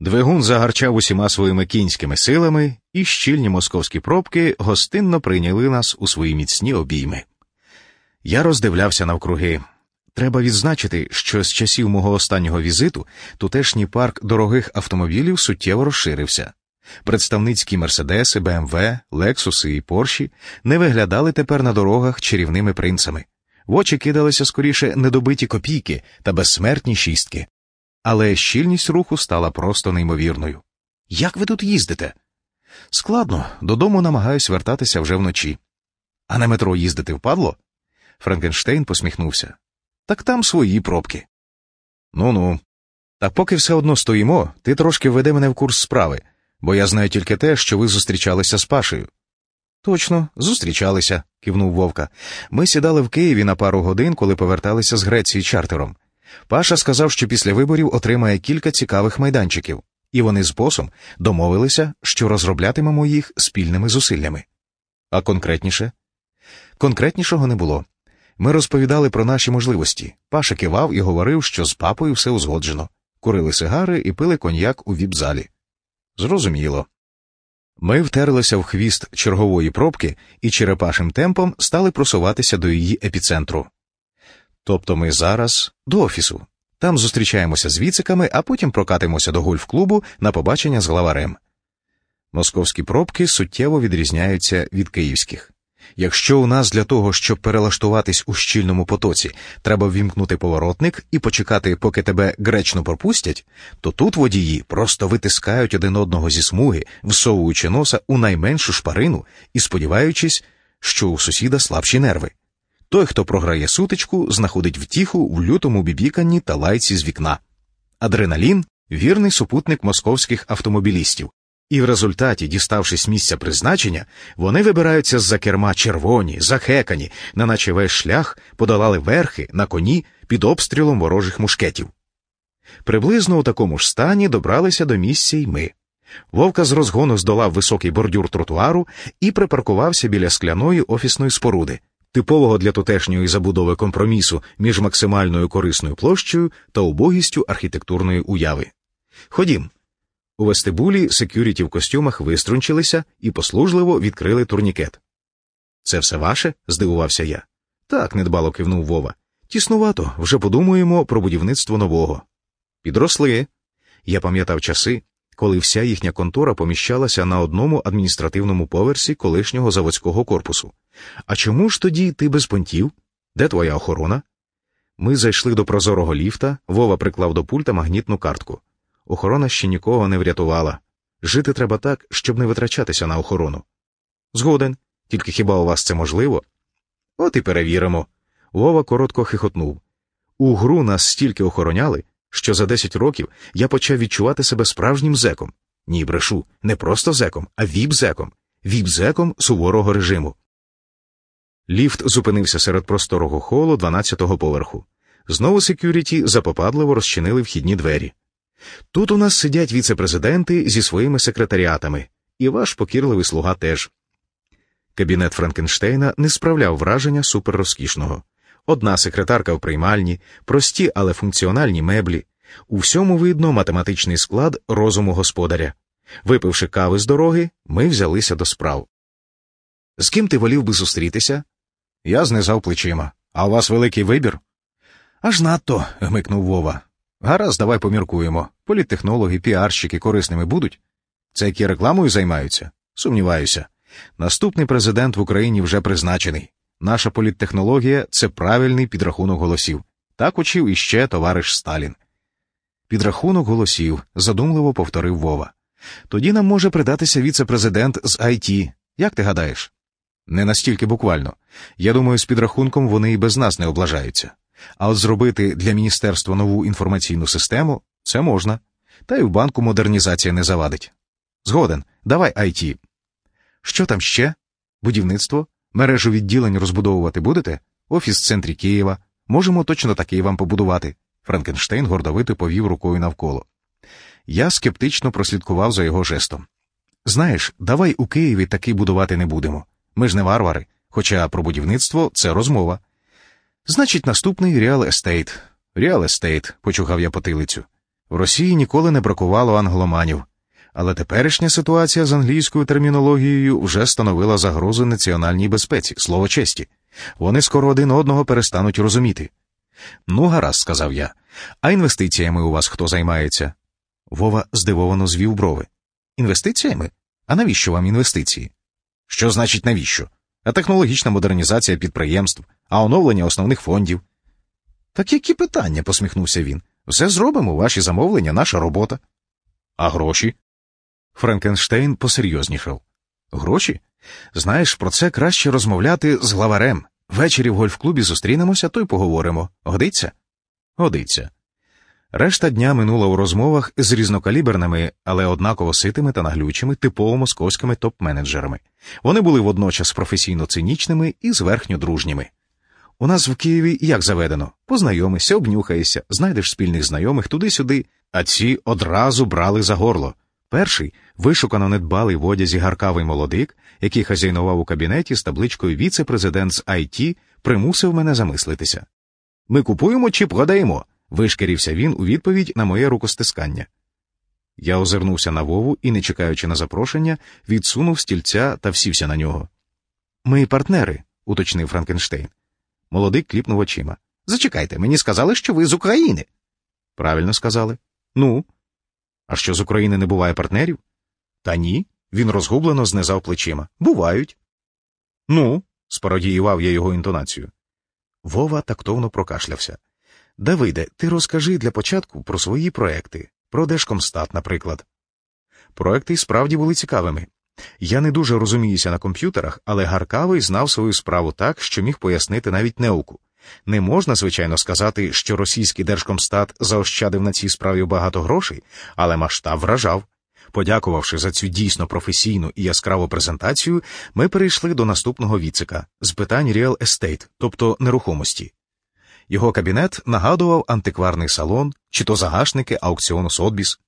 Двигун загарчав усіма своїми кінськими силами, і щільні московські пробки гостинно прийняли нас у свої міцні обійми. Я роздивлявся навкруги. Треба відзначити, що з часів мого останнього візиту тутешній парк дорогих автомобілів суттєво розширився. Представницькі мерседеси, БМВ, Лексуси і Порші не виглядали тепер на дорогах чарівними принцами. В очі кидалися скоріше недобиті копійки та безсмертні шістки. Але щільність руху стала просто неймовірною. Як ви тут їздите? Складно, додому намагаюсь вертатися вже вночі. А на метро їздити впадло? Франкенштейн посміхнувся. Так там свої пробки. Ну ну. Та поки все одно стоїмо, ти трошки введи мене в курс справи, бо я знаю тільки те, що ви зустрічалися з Пашею. Точно, зустрічалися, кивнув Вовка. Ми сідали в Києві на пару годин, коли поверталися з Греції чартером. Паша сказав, що після виборів отримає кілька цікавих майданчиків, і вони з босом домовилися, що розроблятимемо їх спільними зусиллями. А конкретніше? Конкретнішого не було. Ми розповідали про наші можливості. Паша кивав і говорив, що з папою все узгоджено. Курили сигари і пили коньяк у віп-залі. Зрозуміло. Ми втерлися в хвіст чергової пробки і черепашим темпом стали просуватися до її епіцентру. Тобто ми зараз до офісу. Там зустрічаємося з віциками, а потім прокатимося до гольф-клубу на побачення з главарем. Московські пробки суттєво відрізняються від київських. Якщо у нас для того, щоб перелаштуватись у щільному потоці, треба ввімкнути поворотник і почекати, поки тебе гречно пропустять, то тут водії просто витискають один одного зі смуги, всовуючи носа у найменшу шпарину і сподіваючись, що у сусіда слабші нерви. Той, хто програє сутичку, знаходить втіху в лютому бібіканні та лайці з вікна. Адреналін вірний супутник московських автомобілістів, і в результаті, діставшись місця призначення, вони вибираються з-за керма червоні, захекані, на наче весь шлях подолали верхи на коні під обстрілом ворожих мушкетів. Приблизно у такому ж стані добралися до місця й ми. Вовка з розгону здолав високий бордюр тротуару і припаркувався біля скляної офісної споруди, типового для тутешньої забудови компромісу між максимальною корисною площею та убогістю архітектурної уяви. Ходім. У вестибулі секюріті в костюмах виструнчилися і послужливо відкрили турнікет. Це все ваше? здивувався я. Так, недбало кивнув Вова. Тіснувато, вже подумаємо про будівництво нового. Підросли. Я пам'ятав часи, коли вся їхня контора поміщалася на одному адміністративному поверсі колишнього заводського корпусу. А чому ж тоді ти без понтів? Де твоя охорона? Ми зайшли до прозорого ліфта, Вова приклав до пульта магнітну картку. Охорона ще нікого не врятувала. Жити треба так, щоб не витрачатися на охорону. Згоден, тільки хіба у вас це можливо? От і перевіримо. Вова коротко хихотнув. У гру нас стільки охороняли, що за 10 років я почав відчувати себе справжнім зеком. Ні, брешу, не просто зеком, а віп-зеком. Віп-зеком суворого режиму. Ліфт зупинився серед просторого холу 12-го поверху. Знову security запопадливо розчинили вхідні двері. Тут у нас сидять віцепрезиденти зі своїми секретаріатами, і ваш покірливий слуга теж. Кабінет Франкенштейна не справляв враження суперрозкішного. Одна секретарка в приймальні, прості, але функціональні меблі. У всьому видно математичний склад розуму господаря. Випивши кави з дороги, ми взялися до справ. З ким ти волів би зустрітися? Я знизав плечима. А у вас великий вибір? Аж надто. гмикнув Вова. Гаразд, давай поміркуємо. Політтехнологи, піарщики корисними будуть. Це які рекламою займаються? Сумніваюся. Наступний президент в Україні вже призначений. Наша політтехнологія це правильний підрахунок голосів. Так учив іще товариш Сталін. Підрахунок голосів, задумливо повторив Вова. Тоді нам може придатися віце-президент з IT. Як ти гадаєш? Не настільки буквально. Я думаю, з підрахунком вони і без нас не облажаються. А от зробити для міністерства нову інформаційну систему це можна, та й в банку модернізація не завадить. Згоден, давай IT. Що там ще? Будівництво? Мережу відділень розбудовувати будете? Офіс в центрі Києва. Можемо точно такий вам побудувати. Франкенштейн гордовито повів рукою навколо. Я скептично прослідкував за його жестом. Знаєш, давай у Києві такий будувати не будемо. Ми ж не варвари, хоча про будівництво це розмова. Значить, наступний Real Estate. Real Estate, почухав я потилицю. В Росії ніколи не бракувало англоманів, але теперішня ситуація з англійською термінологією вже становила загрозу національній безпеці, слово честі. Вони скоро один одного перестануть розуміти. Ну, гаразд, сказав я. А інвестиціями у вас хто займається? Вова здивовано звів брови. Інвестиціями? А навіщо вам інвестиції? Що значить навіщо? А технологічна модернізація підприємств, а оновлення основних фондів. Так які питання? посміхнувся він. Все зробимо, ваші замовлення, наша робота. А гроші? Франкенштейн посерйознішав. Гроші? Знаєш, про це краще розмовляти з главарем. Ввечері в гольф-клубі зустрінемося, то й поговоримо. Годиться? Годиться. Решта дня минула у розмовах з різнокаліберними, але однаково ситими та наглючими типово московськими топ-менеджерами. Вони були водночас професійно цинічними і зверхньо дружніми. У нас в Києві як заведено познайомишся, обнюхаєшся, знайдеш спільних знайомих туди-сюди, а ці одразу брали за горло. Перший вишукано недбалий в одязі гаркавий молодик, який хазяйнував у кабінеті з табличкою Віце-президент з IT, примусив мене замислитися. Ми купуємо чи продаємо? вишкірився він у відповідь на моє рукостискання. Я озирнувся на Вову і, не чекаючи на запрошення, відсунув стільця та всівся на нього. Ми партнери, уточнив Франкенштейн. Молодик кліпнув очима. Зачекайте, мені сказали, що ви з України. Правильно сказали. Ну. А що з України не буває партнерів? Та ні. Він розгублено знизав плечима. Бувають. Ну, спародіював я його інтонацію. Вова тактовно прокашлявся. Давиде, ти розкажи для початку про свої проекти, про Держкомстат, наприклад. Проекти справді були цікавими. Я не дуже розуміюся на комп'ютерах, але Гаркавий знав свою справу так, що міг пояснити навіть неуку. Не можна, звичайно, сказати, що російський Держкомстат заощадив на цій справі багато грошей, але масштаб вражав. Подякувавши за цю дійсно професійну і яскраву презентацію, ми перейшли до наступного віцика з питань Real Estate, тобто нерухомості. Його кабінет нагадував антикварний салон, чи то загашники аукціону Сотбіс.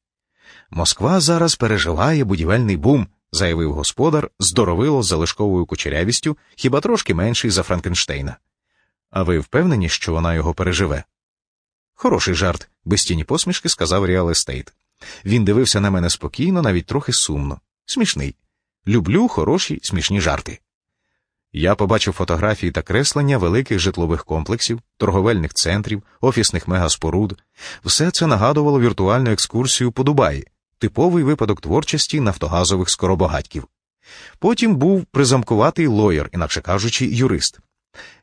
Москва зараз переживає будівельний бум, заявив господар здоровило з залишковою кучерявістю, хіба трошки менший за Франкенштейна. А ви впевнені, що вона його переживе? Хороший жарт, без тіні посмішки сказав Real Estate. Він дивився на мене спокійно, навіть трохи сумно. Смішний. Люблю хороші, смішні жарти. Я побачив фотографії та креслення великих житлових комплексів, торговельних центрів, офісних мегаспоруд. Все це нагадувало віртуальну екскурсію по Дубаї, типовий випадок творчості нафтогазових скоробагатьків. Потім був призамкуватий лоєр, інакше кажучи, юрист.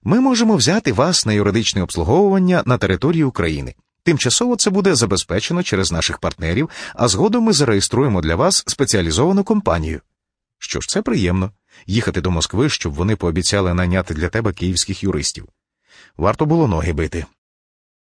Ми можемо взяти вас на юридичне обслуговування на території України. Тимчасово це буде забезпечено через наших партнерів, а згодом ми зареєструємо для вас спеціалізовану компанію. Що ж, це приємно їхати до Москви, щоб вони пообіцяли найняти для тебе київських юристів. Варто було ноги бити.